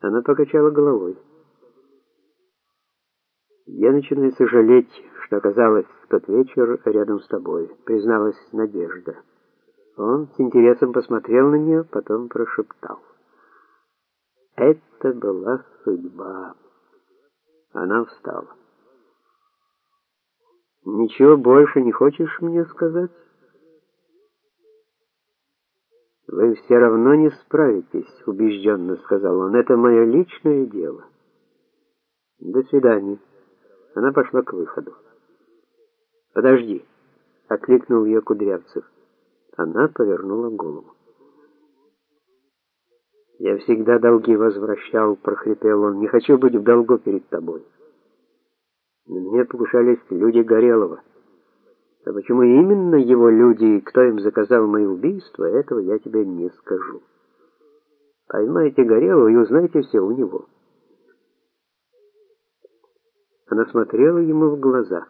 Она покачала головой. Я начинаю сожалеть, что оказалась в тот вечер рядом с тобой, призналась Надежда. Он с интересом посмотрел на нее, потом прошептал: "Это была судьба". Она встала. Ничего больше не хочешь мне сказать? Вы все равно не справитесь, убежденно сказал он. Это мое личное дело. До свидания. Она пошла к выходу. Подожди, окликнул ее Кудрявцев. Она повернула голову. Я всегда долги возвращал, прохрипел он. Не хочу быть в долгу перед тобой. На меня покушались люди Горелого. А почему именно его люди кто им заказал мои убийства, этого я тебе не скажу. Поймайте Горелого и узнайте все у него. Она смотрела ему в глаза.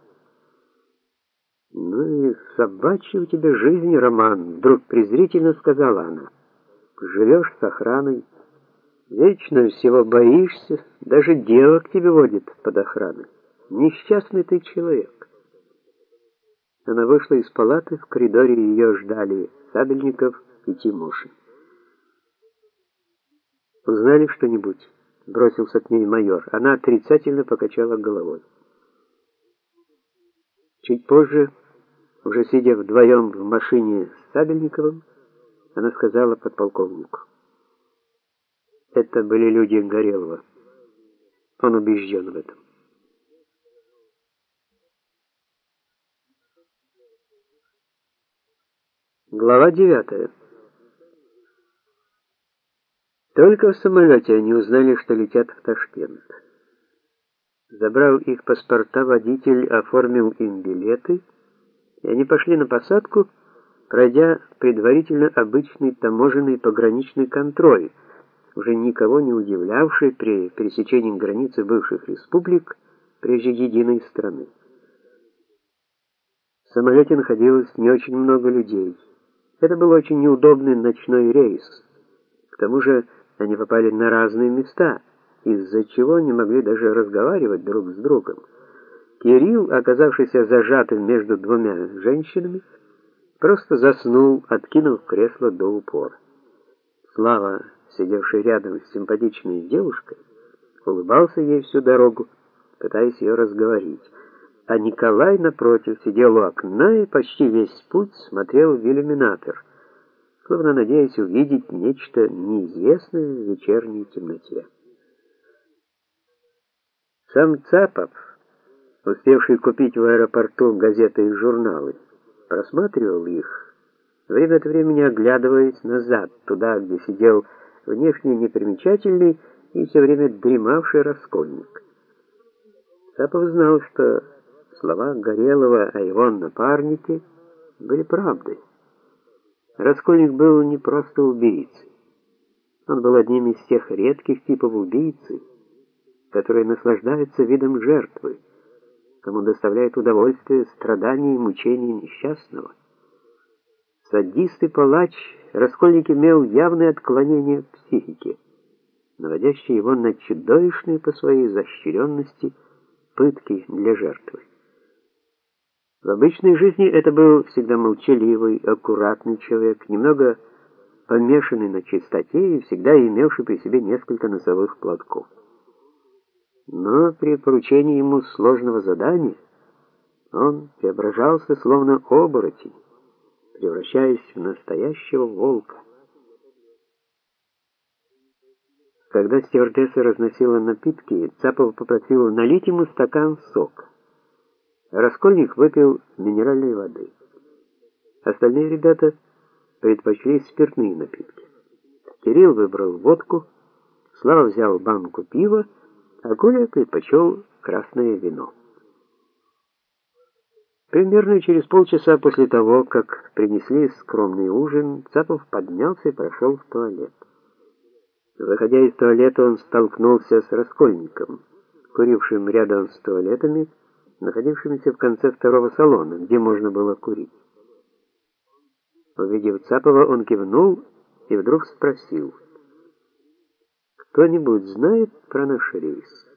«Ну и собачья у тебя жизнь, Роман», — вдруг презрительно сказала она. «Живешь с охраной, вечно всего боишься, даже девок тебе водит под охраной. Несчастный ты человек». Она вышла из палаты, в коридоре ее ждали Сабельников и Тимошин. «Узнали что-нибудь?» — бросился к ней майор. Она отрицательно покачала головой. Чуть позже, уже сидя вдвоем в машине с Сабельниковым, она сказала подполковнику. Это были люди Горелого. Он убежден в этом. Глава 9. Только в самолете они узнали, что летят в Ташкент. Забрал их паспорта водитель, оформил им билеты, и они пошли на посадку, пройдя предварительно обычный таможенный пограничный контроль, уже никого не удивлявший при пересечении границы бывших республик, прежде единой страны. В самолете находилось не очень много людей. Это был очень неудобный ночной рейс. К тому же они попали на разные места, из-за чего не могли даже разговаривать друг с другом. Кирилл, оказавшийся зажатым между двумя женщинами, просто заснул, откинув кресло до упора. Слава, сидевший рядом с симпатичной девушкой, улыбался ей всю дорогу, пытаясь ее разговорить а Николай, напротив, сидел у окна и почти весь путь смотрел в иллюминатор, словно надеясь увидеть нечто неизвестное в вечерней темноте. Сам Цапов, успевший купить в аэропорту газеты и журналы, просматривал их, время от времени оглядываясь назад, туда, где сидел внешне непримечательный и все время дремавший раскольник. Цапов знал, что Слова Горелого о его напарнике были правдой. Раскольник был не просто убийцей. Он был одним из тех редких типов убийцы, которые наслаждаются видом жертвы, кому доставляет удовольствие страдания и мучения несчастного. Садист и палач, Раскольник имел явное отклонение в психике, наводящее его на чудовищные по своей изощренности пытки для жертвы. В обычной жизни это был всегда молчаливый, аккуратный человек, немного помешанный на чистоте и всегда имевший при себе несколько носовых платков. Но при поручении ему сложного задания он преображался словно оборотень, превращаясь в настоящего волка. Когда стюардесса разносила напитки, Цапов попросил налить ему стакан сока. Раскольник выпил минеральной воды. Остальные ребята предпочли спиртные напитки. Кирилл выбрал водку, Слава взял банку пива, а Коля предпочел красное вино. Примерно через полчаса после того, как принесли скромный ужин, Цапов поднялся и прошел в туалет. Выходя из туалета, он столкнулся с Раскольником, курившим рядом с туалетами, находившимися в конце второго салона, где можно было курить. Увидев Цапова, он кивнул и вдруг спросил: кто-нибудь знает про наш рейс?